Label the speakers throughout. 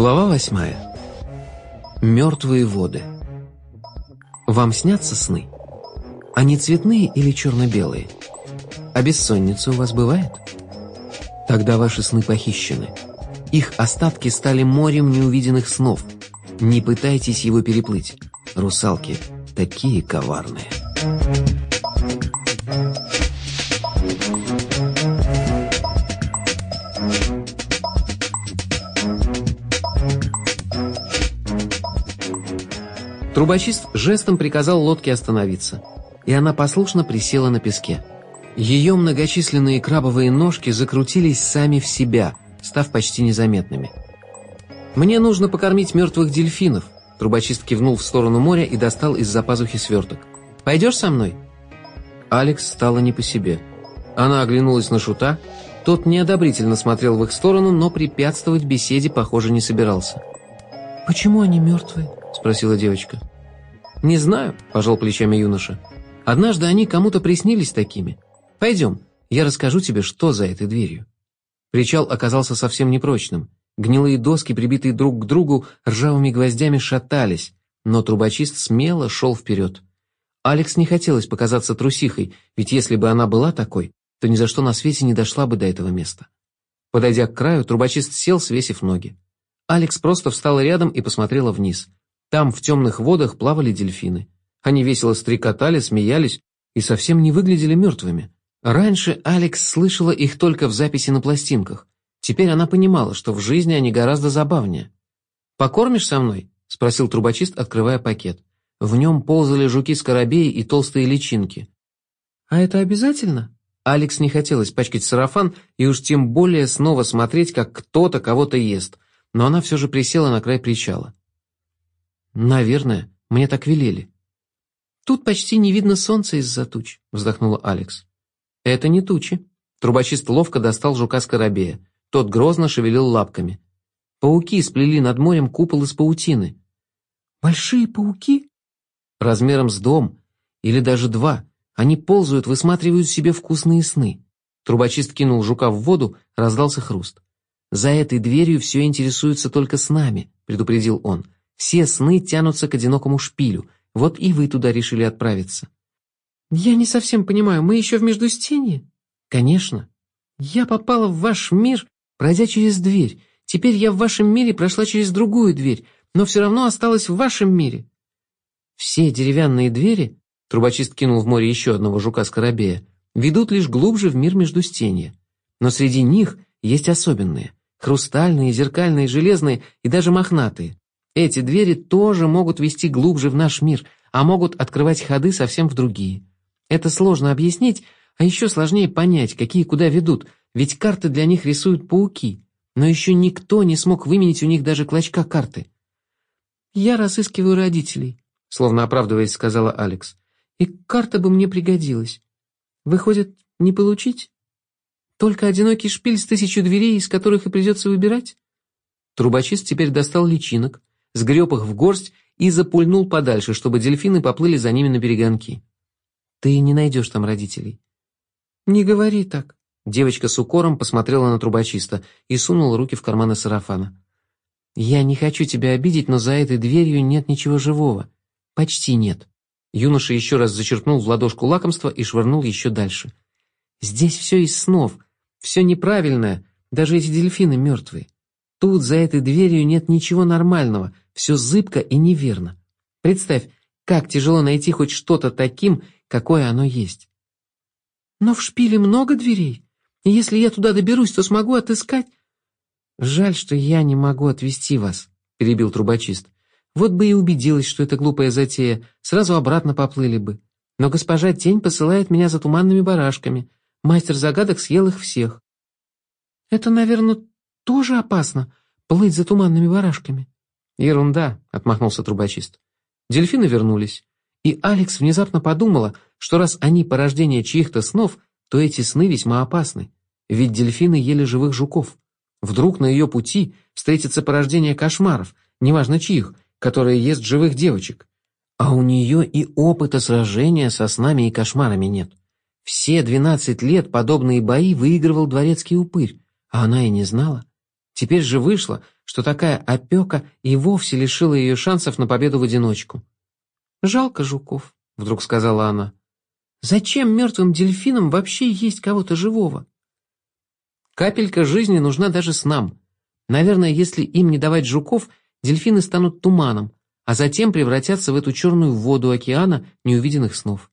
Speaker 1: Глава восьмая. Мертвые воды. Вам снятся сны? Они цветные или черно-белые? А бессонница у вас бывает? Тогда ваши сны похищены. Их остатки стали морем неувиденных снов. Не пытайтесь его переплыть. Русалки такие коварные. Трубочист жестом приказал лодке остановиться, и она послушно присела на песке. Ее многочисленные крабовые ножки закрутились сами в себя, став почти незаметными. «Мне нужно покормить мертвых дельфинов», Трубочист кивнул в сторону моря и достал из-за пазухи сверток. «Пойдешь со мной?» Алекс стала не по себе. Она оглянулась на Шута. Тот неодобрительно смотрел в их сторону, но препятствовать беседе, похоже, не собирался. «Почему они мертвые?» – спросила девочка. «Не знаю», – пожал плечами юноша. «Однажды они кому-то приснились такими. Пойдем, я расскажу тебе, что за этой дверью». Причал оказался совсем непрочным. Гнилые доски, прибитые друг к другу, ржавыми гвоздями шатались, но трубочист смело шел вперед. Алекс не хотелось показаться трусихой, ведь если бы она была такой, то ни за что на свете не дошла бы до этого места. Подойдя к краю, трубочист сел, свесив ноги. Алекс просто встала рядом и посмотрела вниз – там, в темных водах, плавали дельфины. Они весело стрекотали, смеялись и совсем не выглядели мертвыми. Раньше Алекс слышала их только в записи на пластинках. Теперь она понимала, что в жизни они гораздо забавнее. «Покормишь со мной?» – спросил трубочист, открывая пакет. В нем ползали жуки-скоробеи и толстые личинки. «А это обязательно?» Алекс не хотелось пачкать сарафан и уж тем более снова смотреть, как кто-то кого-то ест, но она все же присела на край причала. «Наверное, мне так велели». «Тут почти не видно солнца из-за туч», — вздохнула Алекс. «Это не тучи». Трубочист ловко достал жука-скоробея. Тот грозно шевелил лапками. Пауки сплели над морем купол из паутины. «Большие пауки?» «Размером с дом. Или даже два. Они ползают, высматривают себе вкусные сны». Трубочист кинул жука в воду, раздался хруст. «За этой дверью все интересуется только с нами», — предупредил он. Все сны тянутся к одинокому шпилю. Вот и вы туда решили отправиться. Я не совсем понимаю, мы еще в Междустенье? Конечно. Я попала в ваш мир, пройдя через дверь. Теперь я в вашем мире прошла через другую дверь, но все равно осталась в вашем мире. Все деревянные двери, трубочист кинул в море еще одного жука-скоробея, ведут лишь глубже в мир Междустенья. Но среди них есть особенные. Хрустальные, зеркальные, железные и даже мохнатые. Эти двери тоже могут вести глубже в наш мир, а могут открывать ходы совсем в другие. Это сложно объяснить, а еще сложнее понять, какие куда ведут, ведь карты для них рисуют пауки, но еще никто не смог выменить у них даже клочка карты. «Я разыскиваю родителей», — словно оправдываясь, сказала Алекс. «И карта бы мне пригодилась. Выходит, не получить? Только одинокий шпиль с тысячу дверей, из которых и придется выбирать?» Трубочист теперь достал личинок, сгреб их в горсть и запульнул подальше, чтобы дельфины поплыли за ними на перегонки. «Ты не найдешь там родителей». «Не говори так». Девочка с укором посмотрела на трубочиста и сунула руки в карманы сарафана. «Я не хочу тебя обидеть, но за этой дверью нет ничего живого. Почти нет». Юноша еще раз зачерпнул в ладошку лакомства и швырнул еще дальше. «Здесь все из снов, все неправильное, даже эти дельфины мертвые. Тут за этой дверью нет ничего нормального, все зыбко и неверно. Представь, как тяжело найти хоть что-то таким, какое оно есть. Но в шпиле много дверей, и если я туда доберусь, то смогу отыскать... Жаль, что я не могу отвезти вас, перебил трубочист. Вот бы и убедилась, что это глупая затея, сразу обратно поплыли бы. Но госпожа Тень посылает меня за туманными барашками. Мастер загадок съел их всех. Это, наверное, тоже опасно, плыть за туманными барашками. «Ерунда», — отмахнулся трубочист. Дельфины вернулись, и Алекс внезапно подумала, что раз они порождение чьих-то снов, то эти сны весьма опасны, ведь дельфины ели живых жуков. Вдруг на ее пути встретится порождение кошмаров, неважно чьих, которые ест живых девочек. А у нее и опыта сражения со снами и кошмарами нет. Все двенадцать лет подобные бои выигрывал дворецкий упырь, а она и не знала. Теперь же вышло, что такая опека и вовсе лишила ее шансов на победу в одиночку. «Жалко жуков», — вдруг сказала она. «Зачем мертвым дельфинам вообще есть кого-то живого?» Капелька жизни нужна даже с нам. Наверное, если им не давать жуков, дельфины станут туманом, а затем превратятся в эту черную воду океана неувиденных снов.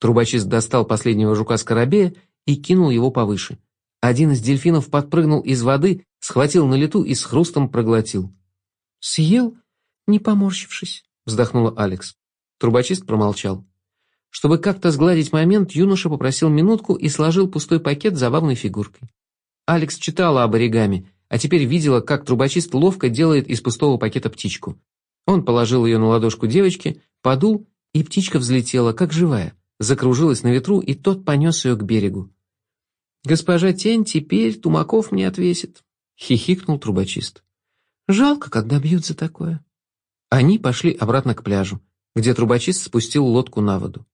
Speaker 1: Трубочист достал последнего жука-скоробея и кинул его повыше. Один из дельфинов подпрыгнул из воды, схватил на лету и с хрустом проглотил. «Съел, не поморщившись», — вздохнула Алекс. Трубочист промолчал. Чтобы как-то сгладить момент, юноша попросил минутку и сложил пустой пакет забавной фигуркой. Алекс читала об оригами, а теперь видела, как трубочист ловко делает из пустого пакета птичку. Он положил ее на ладошку девочки, подул, и птичка взлетела, как живая, закружилась на ветру, и тот понес ее к берегу. «Госпожа Тень теперь тумаков мне отвесит», — хихикнул трубочист. «Жалко, когда бьют за такое». Они пошли обратно к пляжу, где трубочист спустил лодку на воду.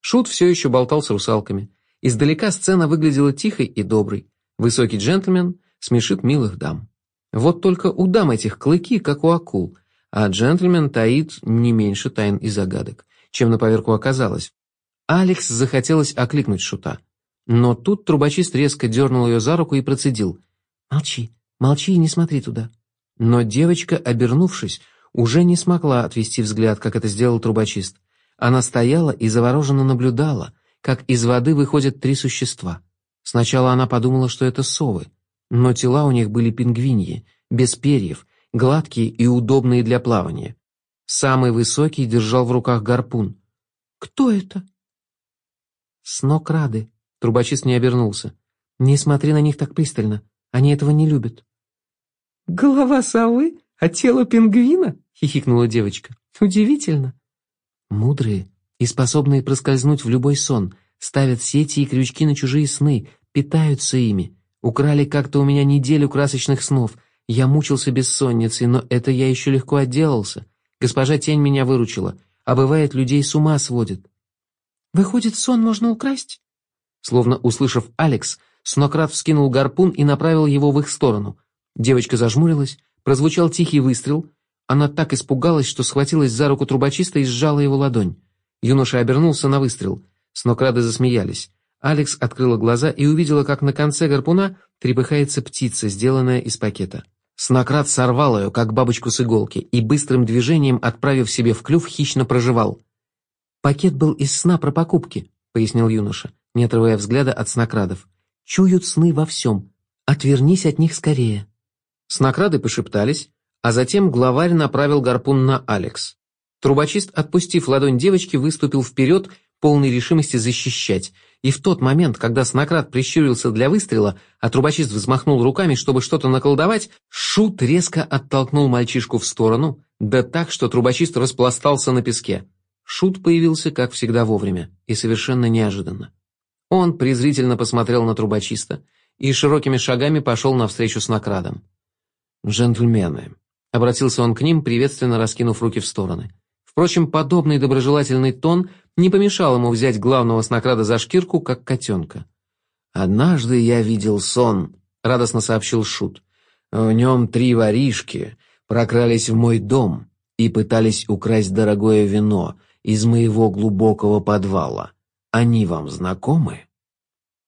Speaker 1: Шут все еще болтал с русалками. Издалека сцена выглядела тихой и доброй. Высокий джентльмен смешит милых дам. Вот только у дам этих клыки, как у акул, а джентльмен таит не меньше тайн и загадок, чем на поверку оказалось. Алекс захотелось окликнуть Шута. Но тут трубочист резко дернул ее за руку и процедил. «Молчи, молчи и не смотри туда». Но девочка, обернувшись, уже не смогла отвести взгляд, как это сделал трубочист. Она стояла и завороженно наблюдала, как из воды выходят три существа. Сначала она подумала, что это совы, но тела у них были пингвиньи, без перьев, гладкие и удобные для плавания. Самый высокий держал в руках гарпун. «Кто это?» «Снокрады», Трубочист не обернулся. «Не смотри на них так пристально. Они этого не любят». «Голова совы, а тело пингвина?» — хихикнула девочка. «Удивительно». Мудрые и способные проскользнуть в любой сон, ставят сети и крючки на чужие сны, питаются ими. Украли как-то у меня неделю красочных снов. Я мучился бессонницей, но это я еще легко отделался. Госпожа Тень меня выручила, а бывает, людей с ума сводит. «Выходит, сон можно украсть?» Словно услышав Алекс, Снократ вскинул гарпун и направил его в их сторону. Девочка зажмурилась, прозвучал тихий выстрел. Она так испугалась, что схватилась за руку трубочиста и сжала его ладонь. Юноша обернулся на выстрел. Снокрады засмеялись. Алекс открыла глаза и увидела, как на конце гарпуна трепыхается птица, сделанная из пакета. Снократ сорвал ее, как бабочку с иголки, и быстрым движением, отправив себе в клюв, хищно проживал. «Пакет был из сна про покупки», — пояснил юноша не отрывая взгляда от снокрадов. «Чуют сны во всем. Отвернись от них скорее». Снокрады пошептались, а затем главарь направил гарпун на Алекс. Трубочист, отпустив ладонь девочки, выступил вперед, полной решимости защищать, и в тот момент, когда снократ прищурился для выстрела, а трубочист взмахнул руками, чтобы что-то наколдовать, Шут резко оттолкнул мальчишку в сторону, да так, что трубочист распластался на песке. Шут появился, как всегда, вовремя и совершенно неожиданно. Он презрительно посмотрел на трубочиста и широкими шагами пошел навстречу с накрадом. «Джентльмены», — обратился он к ним, приветственно раскинув руки в стороны. Впрочем, подобный доброжелательный тон не помешал ему взять главного снокрада за шкирку, как котенка. «Однажды я видел сон», — радостно сообщил Шут. «В нем три воришки прокрались в мой дом и пытались украсть дорогое вино из моего глубокого подвала. Они вам знакомы?»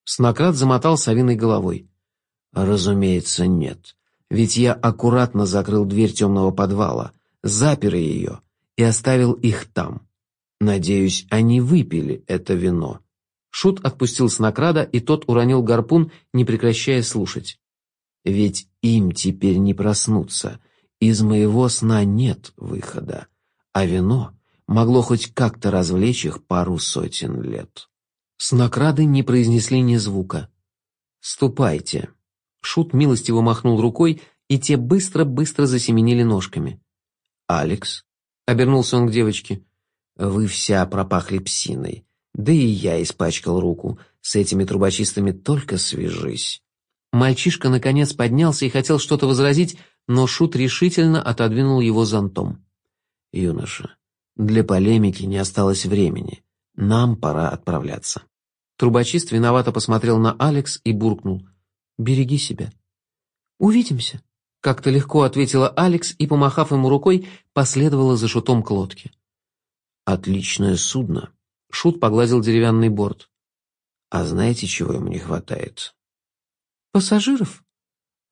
Speaker 1: Снократ замотал совиной головой. «Разумеется, нет. Ведь я аккуратно закрыл дверь темного подвала, запер ее и оставил их там. Надеюсь, они выпили это вино». Шут отпустил Снокрада, и тот уронил гарпун, не прекращая слушать. «Ведь им теперь не проснуться. Из моего сна нет выхода. А вино могло хоть как-то развлечь их пару сотен лет. Снокрады не произнесли ни звука. «Ступайте». Шут милостиво махнул рукой, и те быстро-быстро засеменили ножками. «Алекс», — обернулся он к девочке, — «вы вся пропахли псиной. Да и я испачкал руку. С этими трубочистами только свяжись». Мальчишка наконец поднялся и хотел что-то возразить, но Шут решительно отодвинул его зонтом. «Юноша, для полемики не осталось времени. Нам пора отправляться. Трубочист виновато посмотрел на Алекс и буркнул. «Береги себя». «Увидимся», Как-то легко ответила Алекс и, помахав ему рукой, последовала за шутом к лодке.
Speaker 2: «Отличное судно», —
Speaker 1: шут погладил деревянный борт.
Speaker 2: «А знаете, чего ему не хватает?»
Speaker 1: «Пассажиров?»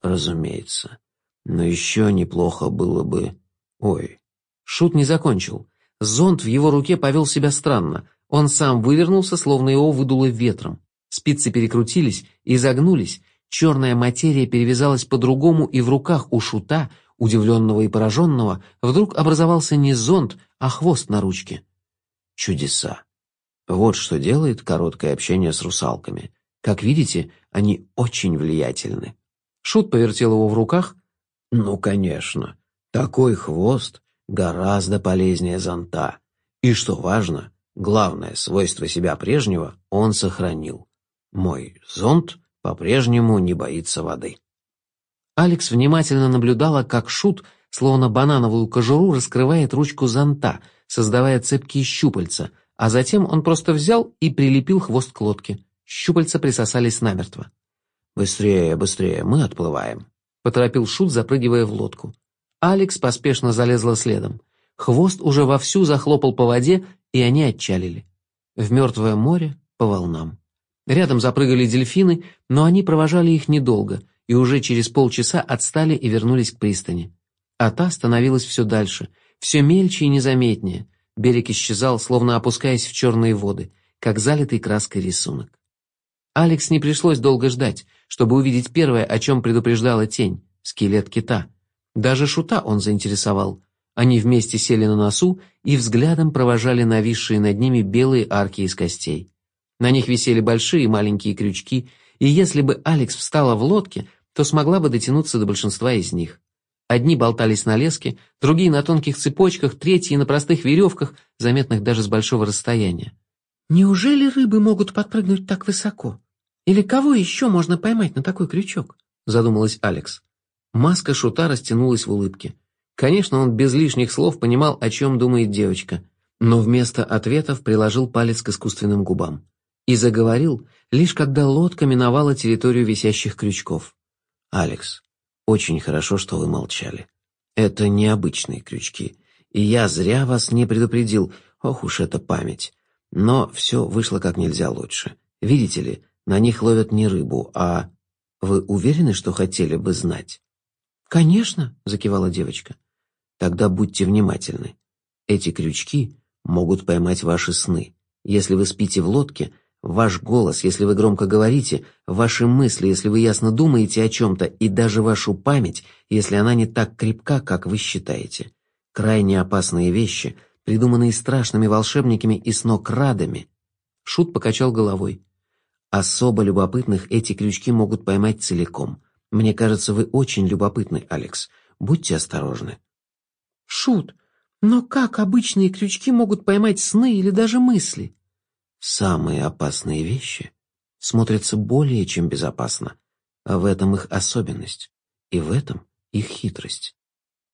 Speaker 2: «Разумеется. Но еще неплохо было бы...» «Ой».
Speaker 1: Шут не закончил. Зонт в его руке повел себя странно. Он сам вывернулся, словно его выдуло ветром. Спицы перекрутились и загнулись, черная материя перевязалась по-другому, и в руках у шута, удивленного и пораженного, вдруг образовался не зонт, а хвост на ручке.
Speaker 2: Чудеса. Вот что делает короткое общение с русалками. Как видите, они очень влиятельны.
Speaker 1: Шут повертел его в руках.
Speaker 2: Ну, конечно, такой хвост гораздо полезнее зонта. И что важно, главное свойство себя прежнего он сохранил. Мой зонт по-прежнему не боится воды.
Speaker 1: Алекс внимательно наблюдала, как Шут, словно банановую кожуру, раскрывает ручку зонта, создавая цепкие щупальца, а затем он просто взял и прилепил хвост к лодке. Щупальца присосались намертво.
Speaker 2: «Быстрее, быстрее, мы отплываем», —
Speaker 1: поторопил Шут, запрыгивая в лодку. Алекс поспешно залезла следом. Хвост уже вовсю захлопал по воде, и они отчалили. В мертвое море по волнам. Рядом запрыгали дельфины, но они провожали их недолго и уже через полчаса отстали и вернулись к пристани. А та становилась все дальше, все мельче и незаметнее. Берег исчезал, словно опускаясь в черные воды, как залитый краской рисунок. Алекс не пришлось долго ждать, чтобы увидеть первое, о чем предупреждала тень — скелет кита. Даже шута он заинтересовал. Они вместе сели на носу и взглядом провожали нависшие над ними белые арки из костей. На них висели большие и маленькие крючки, и если бы Алекс встала в лодке, то смогла бы дотянуться до большинства из них. Одни болтались на леске, другие на тонких цепочках, третьи на простых веревках, заметных даже с большого расстояния. «Неужели рыбы могут подпрыгнуть так высоко? Или кого еще можно поймать на такой крючок?» — задумалась Алекс. Маска шута растянулась в улыбке. Конечно, он без лишних слов понимал, о чем думает девочка, но вместо ответов приложил палец к искусственным губам и заговорил, лишь когда лодка миновала территорию висящих крючков.
Speaker 2: «Алекс, очень хорошо, что вы молчали. Это необычные крючки, и я зря вас не предупредил, ох уж эта память. Но все вышло как нельзя лучше. Видите ли, на них ловят не рыбу, а... Вы уверены, что хотели бы знать?»
Speaker 1: «Конечно», — закивала девочка.
Speaker 2: «Тогда будьте внимательны. Эти крючки могут поймать ваши сны. Если вы спите в лодке, Ваш голос, если вы громко говорите, ваши мысли, если вы ясно думаете о чем-то, и даже вашу память, если она не так крепка, как вы считаете. Крайне опасные вещи, придуманные страшными волшебниками и снокрадами.
Speaker 1: Шут покачал головой.
Speaker 2: Особо любопытных эти крючки могут поймать целиком. Мне кажется, вы очень любопытны, Алекс. Будьте осторожны.
Speaker 1: Шут, но как обычные крючки могут поймать сны или даже мысли?
Speaker 2: Самые опасные вещи смотрятся более чем безопасно, а в этом их особенность, и в этом их хитрость.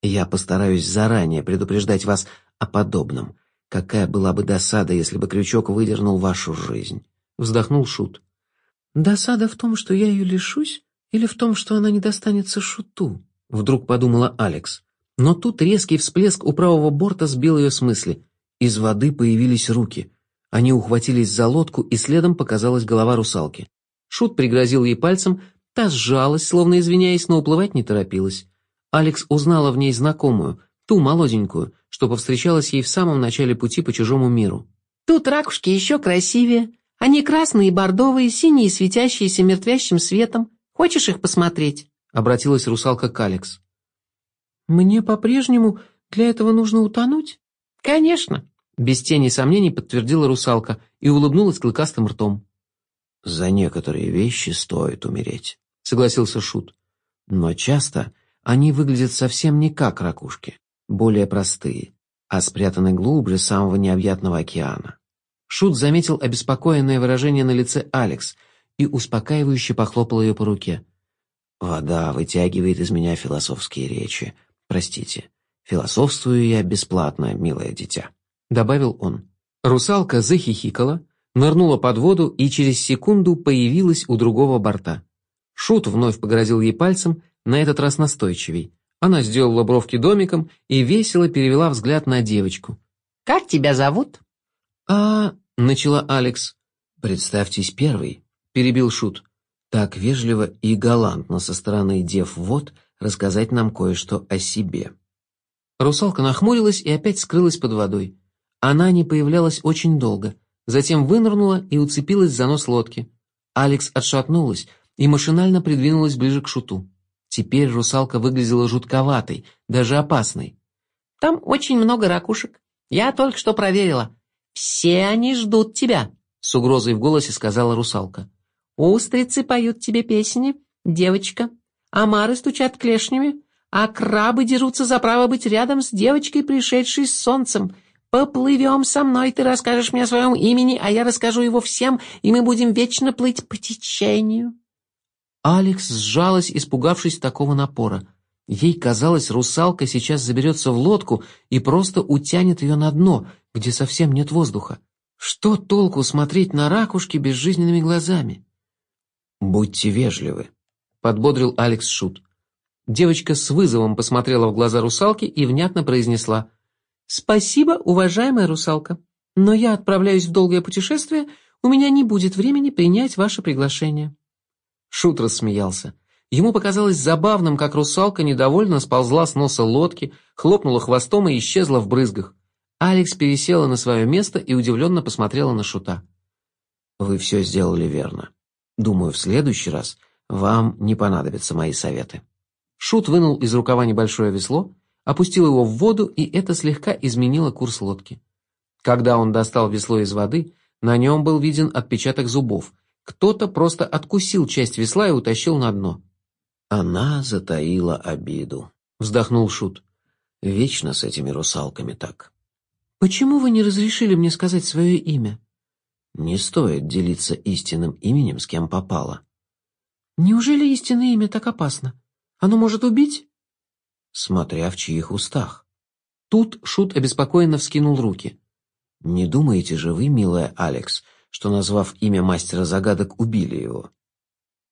Speaker 2: Я постараюсь заранее предупреждать вас о подобном. Какая была бы досада, если бы крючок выдернул вашу жизнь?» Вздохнул Шут.
Speaker 1: «Досада в том, что я ее лишусь, или в том, что она не достанется Шуту?» Вдруг подумала Алекс. Но тут резкий всплеск у правого борта сбил ее с мысли. Из воды появились руки. Они ухватились за лодку, и следом показалась голова русалки. Шут пригрозил ей пальцем, та сжалась, словно извиняясь, но уплывать не торопилась. Алекс узнала в ней знакомую, ту молоденькую, что повстречалась ей в самом начале пути по чужому миру.
Speaker 3: «Тут ракушки еще красивее. Они красные бордовые, синие, светящиеся мертвящим светом. Хочешь их посмотреть?»
Speaker 1: — обратилась русалка к Алекс. «Мне по-прежнему для этого нужно утонуть?»
Speaker 3: «Конечно.
Speaker 1: Без тени сомнений подтвердила русалка и улыбнулась клыкастым ртом.
Speaker 2: «За некоторые вещи стоит умереть», —
Speaker 1: согласился Шут.
Speaker 2: «Но часто они выглядят совсем не как ракушки, более простые, а спрятаны глубже самого необъятного океана».
Speaker 1: Шут заметил обеспокоенное выражение на лице Алекс и успокаивающе похлопал ее по руке.
Speaker 2: «Вода вытягивает из меня философские речи. Простите, философствую я бесплатно, милое дитя»
Speaker 1: добавил он. Русалка захихикала, нырнула под воду и через секунду появилась у другого борта. Шут вновь погрозил ей пальцем, на этот раз настойчивей. Она сделала бровки домиком и весело перевела взгляд на девочку.
Speaker 3: «Как тебя зовут?»
Speaker 1: «А...» — начала Алекс. «Представьтесь первый», — перебил Шут. «Так вежливо и галантно со стороны дев вот рассказать нам кое-что о себе». Русалка нахмурилась и опять скрылась под водой. Она не появлялась очень долго, затем вынырнула и уцепилась за нос лодки. Алекс отшатнулась и машинально придвинулась ближе к Шуту. Теперь русалка выглядела жутковатой, даже опасной.
Speaker 3: «Там очень много ракушек. Я только что проверила. Все они ждут тебя», — с угрозой в голосе сказала русалка. «Устрицы поют тебе песни, девочка. Омары стучат клешнями, а крабы дерутся за право быть рядом с девочкой, пришедшей с солнцем. Поплывем со мной, ты расскажешь мне о своем имени, а я расскажу его всем, и мы будем вечно плыть по течению».
Speaker 1: Алекс сжалась, испугавшись такого напора. Ей казалось, русалка сейчас заберется в лодку и просто утянет ее на дно, где совсем нет воздуха. Что толку смотреть на ракушки безжизненными глазами? «Будьте вежливы», — подбодрил Алекс Шут. Девочка с вызовом посмотрела в глаза русалки и внятно произнесла «Спасибо, уважаемая русалка, но я отправляюсь в долгое путешествие, у меня не будет времени принять ваше приглашение». Шут рассмеялся. Ему показалось забавным, как русалка недовольно сползла с носа лодки, хлопнула хвостом и исчезла в брызгах. Алекс пересела на свое место и удивленно посмотрела на Шута. «Вы все сделали верно. Думаю, в следующий раз вам не понадобятся мои советы». Шут вынул из рукава небольшое весло, опустил его в воду, и это слегка изменило курс лодки. Когда он достал весло из воды, на нем был виден отпечаток зубов, кто-то просто откусил часть весла и утащил на дно. Она затаила обиду. Вздохнул Шут. Вечно с этими русалками так. Почему вы не разрешили мне сказать свое имя? Не стоит делиться истинным именем с кем попало. Неужели истинное имя так опасно? Оно может убить? Смотря в чьих устах. Тут Шут обеспокоенно вскинул руки. Не думаете же вы, милая Алекс, что, назвав имя мастера загадок, убили его.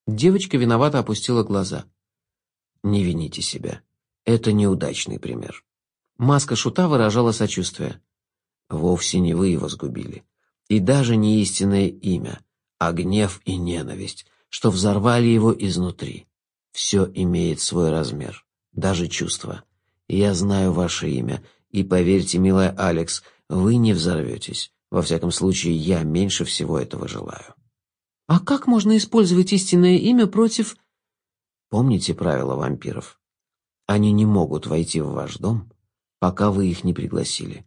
Speaker 1: Девочка виновато опустила глаза. «Не вините себя. Это неудачный пример». Маска шута выражала сочувствие. «Вовсе не вы его сгубили. И даже не истинное имя, а гнев и ненависть, что взорвали его изнутри. Все имеет свой размер, даже чувства. Я знаю ваше имя, и поверьте, милая Алекс, вы не взорветесь. Во всяком случае, я меньше всего этого желаю. А как можно использовать истинное имя против... Помните правила вампиров? Они не могут войти в ваш дом, пока вы их не пригласили.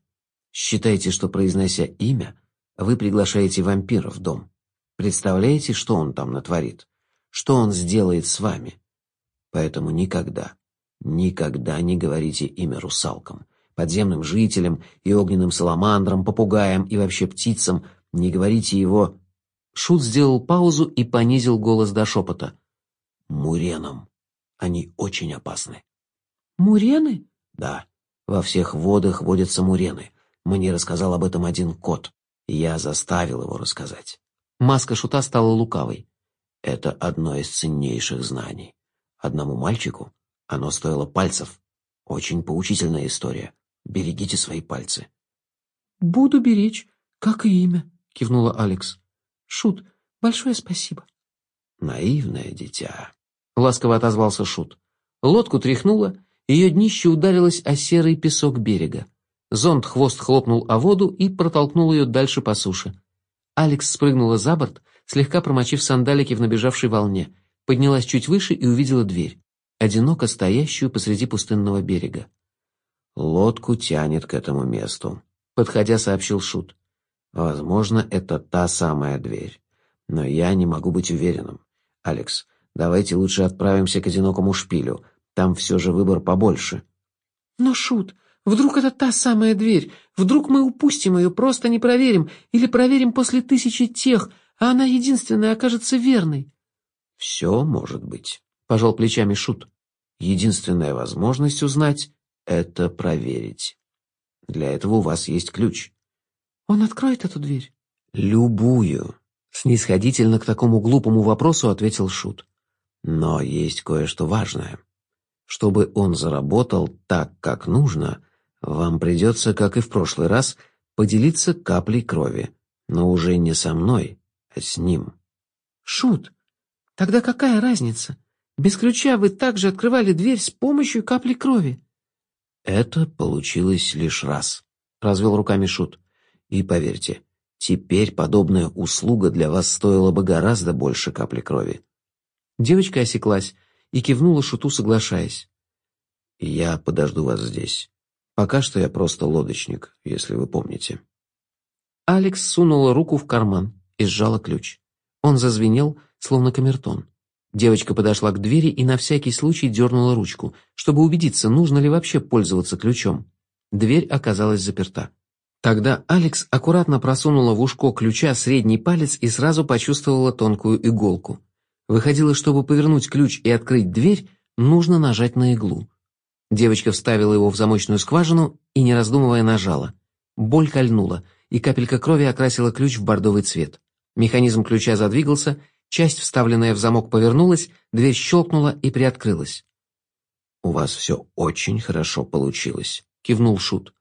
Speaker 1: Считайте, что, произнося имя, вы приглашаете вампира в дом. Представляете, что он там натворит? Что он сделает с вами? Поэтому никогда, никогда не говорите имя русалкам подземным жителям и огненным саламандрам, попугаям и вообще птицам. Не говорите его...» Шут сделал паузу и понизил голос до шепота. «Муренам. Они очень опасны». «Мурены?» «Да. Во всех водах водятся мурены. Мне рассказал об этом один кот. Я заставил его рассказать». Маска Шута стала лукавой. «Это одно из ценнейших знаний. Одному мальчику оно стоило пальцев. Очень поучительная история. Берегите свои пальцы». «Буду беречь, как и имя», — кивнула Алекс. «Шут, большое спасибо». «Наивное дитя», — ласково отозвался Шут. Лодку тряхнуло, ее днище ударилось о серый песок берега. Зонт хвост хлопнул о воду и протолкнул ее дальше по суше. Алекс спрыгнула за борт, слегка промочив сандалики в набежавшей волне, поднялась чуть выше и увидела дверь, одиноко стоящую посреди пустынного берега. Лодку тянет к этому месту, подходя, сообщил Шут. Возможно, это та самая дверь. Но я не могу быть уверенным. Алекс, давайте лучше отправимся к одинокому шпилю. Там все же выбор побольше. Но, Шут, вдруг это та самая дверь? Вдруг мы упустим ее, просто не проверим, или проверим после тысячи тех, а она единственная окажется верной? Все может быть, пожал плечами Шут. Единственная возможность узнать это проверить. Для этого у вас есть ключ. Он откроет эту дверь? Любую. Снисходительно к такому глупому вопросу ответил Шут. Но есть кое-что важное.
Speaker 2: Чтобы он заработал так, как нужно, вам придется, как и в прошлый раз, поделиться каплей крови, но уже не со мной, а с ним.
Speaker 3: Шут, тогда какая разница? Без ключа вы также открывали дверь с помощью капли крови.
Speaker 2: Это получилось лишь раз, развел руками Шут. И поверьте, теперь подобная услуга для вас стоила бы гораздо больше капли крови.
Speaker 1: Девочка осеклась и кивнула Шуту, соглашаясь.
Speaker 2: «Я подожду вас здесь. Пока что я просто лодочник, если вы помните».
Speaker 1: Алекс сунула руку в карман и сжала ключ. Он зазвенел, словно камертон. Девочка подошла к двери и на всякий случай дернула ручку, чтобы убедиться, нужно ли вообще пользоваться ключом. Дверь оказалась заперта. Тогда Алекс аккуратно просунула в ушко ключа средний палец и сразу почувствовала тонкую иголку. Выходило, чтобы повернуть ключ и открыть дверь, нужно нажать на иглу. Девочка вставила его в замочную скважину и, не раздумывая, нажала. Боль кольнула, и капелька крови окрасила ключ в бордовый цвет. Механизм ключа задвигался, часть, вставленная в замок, повернулась, дверь щелкнула и приоткрылась.
Speaker 2: «У вас все очень хорошо получилось», — кивнул Шут.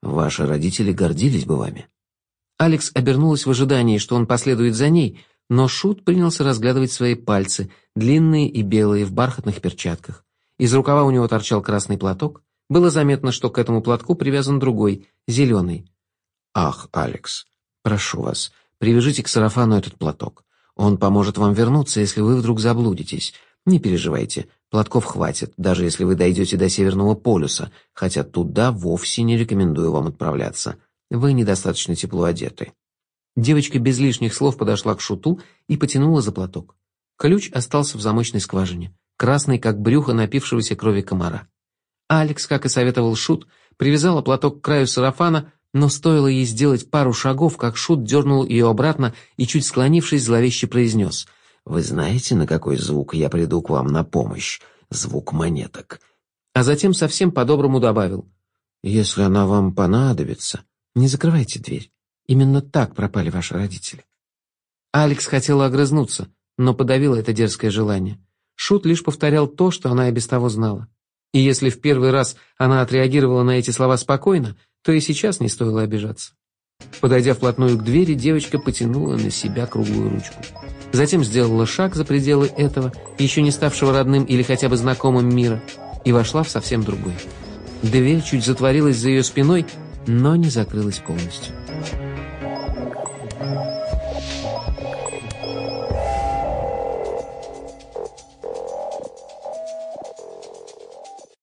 Speaker 2: «Ваши родители гордились бы вами».
Speaker 1: Алекс обернулась в ожидании, что он последует за ней, но Шут принялся разглядывать свои пальцы, длинные и белые, в бархатных перчатках. Из рукава у него торчал красный платок. Было заметно, что к этому платку привязан другой, зеленый.
Speaker 2: «Ах, Алекс, прошу вас, привяжите к сарафану этот платок. Он поможет вам вернуться, если вы вдруг заблудитесь. Не переживайте, платков хватит, даже если вы дойдете до Северного полюса, хотя туда вовсе не рекомендую вам отправляться. Вы недостаточно тепло одеты».
Speaker 1: Девочка без лишних слов подошла к шуту и потянула за платок. Ключ остался в замочной скважине, красный, как брюхо напившегося крови комара. Алекс, как и советовал Шут, привязала платок к краю сарафана, но стоило ей сделать пару шагов, как Шут дернул ее обратно и, чуть склонившись, зловеще произнес
Speaker 2: «Вы знаете, на какой звук я приду к вам на помощь? Звук монеток».
Speaker 1: А затем совсем по-доброму добавил
Speaker 2: «Если она вам понадобится, не закрывайте дверь. Именно так пропали ваши родители.
Speaker 1: Алекс хотела огрызнуться, но подавила это дерзкое желание. Шут лишь повторял то, что она и без того знала. И если в первый раз она отреагировала на эти слова спокойно, то и сейчас не стоило обижаться. Подойдя вплотную к двери, девочка потянула на себя круглую ручку. Затем сделала шаг за пределы этого, еще не ставшего родным или хотя бы знакомым мира, и вошла в совсем другой. Дверь чуть затворилась за ее спиной, но не закрылась полностью.